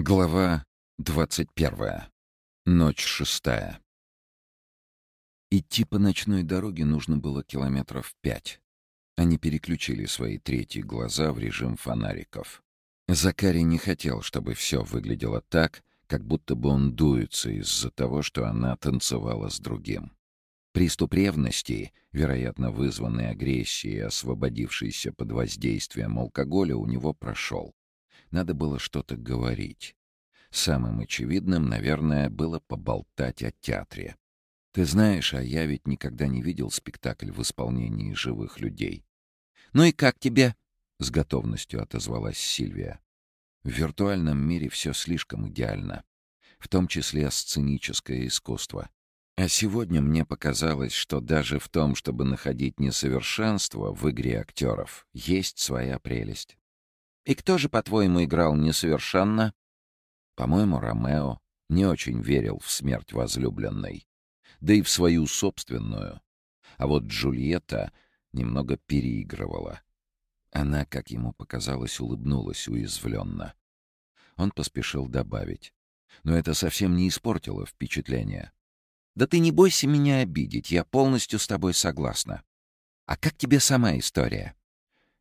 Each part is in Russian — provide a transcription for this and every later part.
Глава 21. Ночь шестая. Идти по ночной дороге нужно было километров пять. Они переключили свои третьи глаза в режим фонариков. Закарий не хотел, чтобы все выглядело так, как будто бы он дуется из-за того, что она танцевала с другим. Приступ ревности, вероятно вызванный агрессией, освободившейся под воздействием алкоголя, у него прошел. Надо было что-то говорить. Самым очевидным, наверное, было поболтать о театре. Ты знаешь, а я ведь никогда не видел спектакль в исполнении живых людей. «Ну и как тебе?» — с готовностью отозвалась Сильвия. В виртуальном мире все слишком идеально, в том числе сценическое искусство. А сегодня мне показалось, что даже в том, чтобы находить несовершенство в игре актеров, есть своя прелесть. И кто же, по-твоему, играл несовершенно? По-моему, Ромео не очень верил в смерть возлюбленной, да и в свою собственную. А вот Джульетта немного переигрывала. Она, как ему показалось, улыбнулась уязвленно. Он поспешил добавить. Но это совсем не испортило впечатление. «Да ты не бойся меня обидеть, я полностью с тобой согласна. А как тебе сама история?»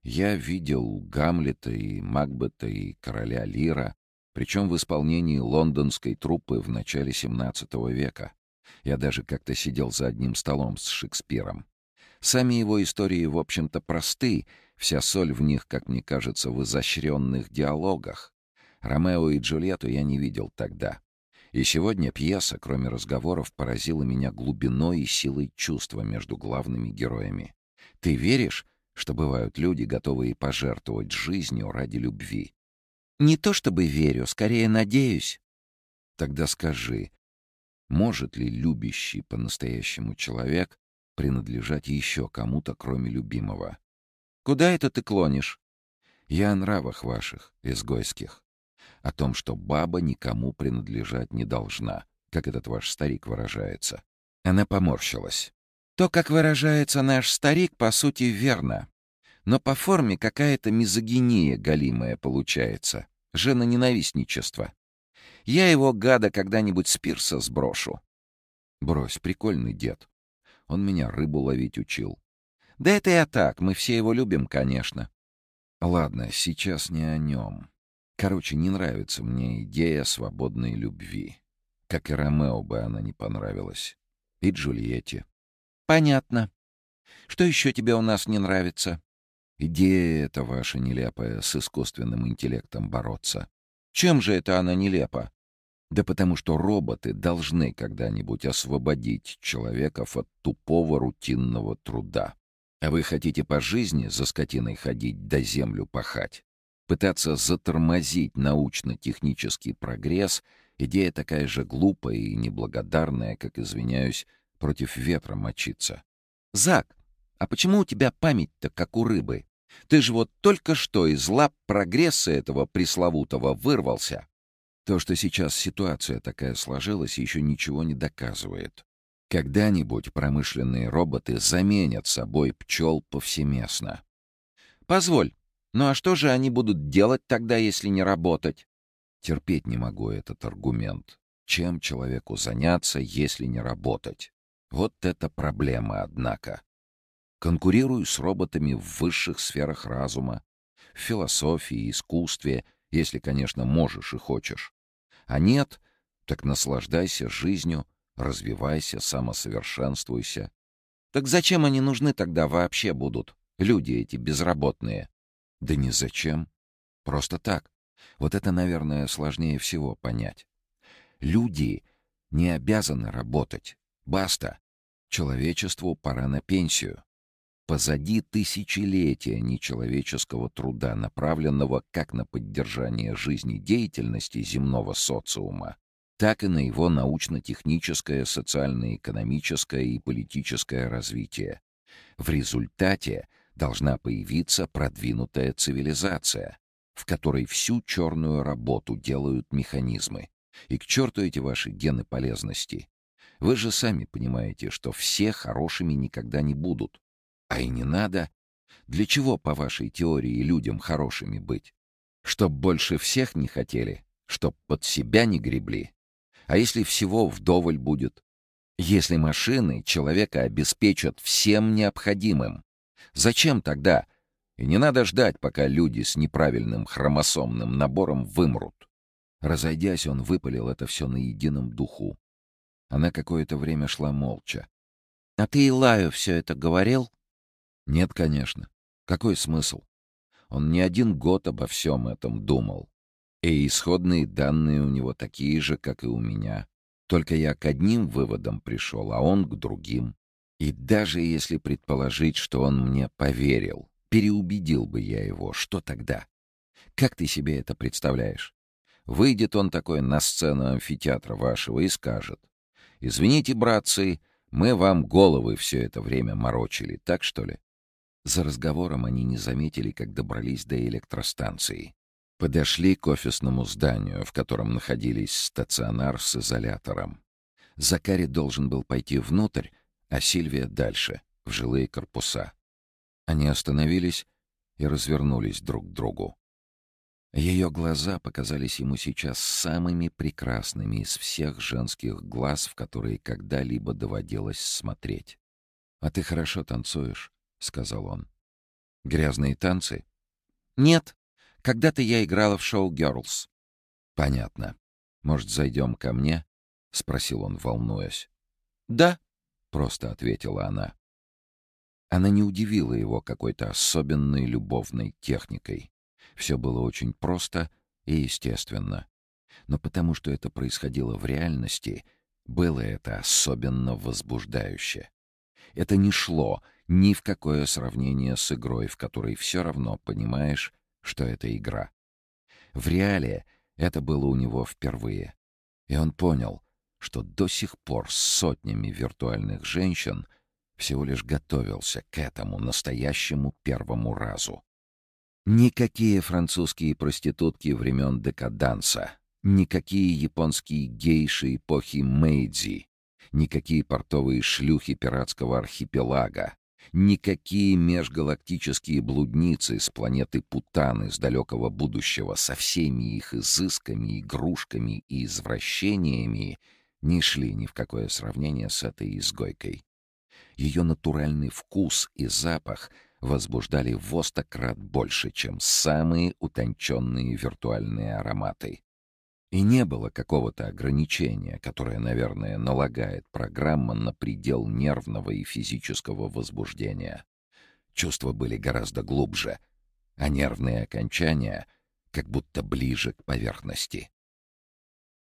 Я видел Гамлета и Макбета и Короля Лира, причем в исполнении лондонской труппы в начале XVII века. Я даже как-то сидел за одним столом с Шекспиром. Сами его истории, в общем-то, просты, вся соль в них, как мне кажется, в изощренных диалогах. Ромео и Джульетту я не видел тогда. И сегодня пьеса, кроме разговоров, поразила меня глубиной и силой чувства между главными героями. Ты веришь, что бывают люди, готовые пожертвовать жизнью ради любви. Не то чтобы верю, скорее надеюсь. Тогда скажи, может ли любящий по-настоящему человек принадлежать еще кому-то, кроме любимого? Куда это ты клонишь? Я о нравах ваших, изгойских. О том, что баба никому принадлежать не должна, как этот ваш старик выражается. Она поморщилась. То, как выражается наш старик, по сути, верно. Но по форме какая-то мизогиния галимая получается. Жена-ненавистничество. Я его, гада, когда-нибудь с пирса сброшу. Брось, прикольный дед. Он меня рыбу ловить учил. Да это я так, мы все его любим, конечно. Ладно, сейчас не о нем. Короче, не нравится мне идея свободной любви. Как и Ромео бы она не понравилась. И Джульетте. «Понятно. Что еще тебе у нас не нравится?» «Идея эта ваша нелепая, с искусственным интеллектом бороться. Чем же это она нелепа?» «Да потому что роботы должны когда-нибудь освободить человеков от тупого рутинного труда. А вы хотите по жизни за скотиной ходить, да землю пахать? Пытаться затормозить научно-технический прогресс — идея такая же глупая и неблагодарная, как, извиняюсь, против ветра мочиться. «Зак, а почему у тебя память-то как у рыбы? Ты же вот только что из лап прогресса этого пресловутого вырвался». То, что сейчас ситуация такая сложилась, еще ничего не доказывает. Когда-нибудь промышленные роботы заменят собой пчел повсеместно. «Позволь, ну а что же они будут делать тогда, если не работать?» Терпеть не могу этот аргумент. Чем человеку заняться, если не работать? Вот это проблема, однако. Конкурирую с роботами в высших сферах разума, в философии, искусстве, если, конечно, можешь и хочешь. А нет, так наслаждайся жизнью, развивайся, самосовершенствуйся. Так зачем они нужны тогда вообще будут, люди эти безработные? Да ни зачем. Просто так. Вот это, наверное, сложнее всего понять. Люди не обязаны работать. Баста. Человечеству пора на пенсию. Позади тысячелетия нечеловеческого труда, направленного как на поддержание жизнедеятельности земного социума, так и на его научно-техническое, социально-экономическое и политическое развитие. В результате должна появиться продвинутая цивилизация, в которой всю черную работу делают механизмы. И к черту эти ваши гены полезности. Вы же сами понимаете, что все хорошими никогда не будут. А и не надо. Для чего, по вашей теории, людям хорошими быть? Чтоб больше всех не хотели? Чтоб под себя не гребли. А если всего вдоволь будет? Если машины человека обеспечат всем необходимым, зачем тогда? И не надо ждать, пока люди с неправильным хромосомным набором вымрут. Разойдясь, он выпалил это все на едином духу. Она какое-то время шла молча. — А ты Илаю все это говорил? — Нет, конечно. Какой смысл? Он не один год обо всем этом думал. И исходные данные у него такие же, как и у меня. Только я к одним выводам пришел, а он к другим. И даже если предположить, что он мне поверил, переубедил бы я его, что тогда? Как ты себе это представляешь? Выйдет он такой на сцену амфитеатра вашего и скажет. «Извините, братцы, мы вам головы все это время морочили, так что ли?» За разговором они не заметили, как добрались до электростанции. Подошли к офисному зданию, в котором находились стационар с изолятором. Закари должен был пойти внутрь, а Сильвия дальше, в жилые корпуса. Они остановились и развернулись друг к другу. Ее глаза показались ему сейчас самыми прекрасными из всех женских глаз, в которые когда-либо доводилось смотреть. «А ты хорошо танцуешь», — сказал он. «Грязные танцы?» «Нет. Когда-то я играла в шоу «Герлз». «Понятно. Может, зайдем ко мне?» — спросил он, волнуясь. «Да», — просто ответила она. Она не удивила его какой-то особенной любовной техникой. Все было очень просто и естественно. Но потому что это происходило в реальности, было это особенно возбуждающе. Это не шло ни в какое сравнение с игрой, в которой все равно понимаешь, что это игра. В реале это было у него впервые. И он понял, что до сих пор с сотнями виртуальных женщин всего лишь готовился к этому настоящему первому разу. Никакие французские проститутки времен декаданса, никакие японские гейши эпохи Мэйдзи, никакие портовые шлюхи пиратского архипелага, никакие межгалактические блудницы с планеты Путаны с далекого будущего со всеми их изысками, игрушками и извращениями не шли ни в какое сравнение с этой изгойкой. Ее натуральный вкус и запах — возбуждали в крат больше, чем самые утонченные виртуальные ароматы. И не было какого-то ограничения, которое, наверное, налагает программа на предел нервного и физического возбуждения. Чувства были гораздо глубже, а нервные окончания как будто ближе к поверхности.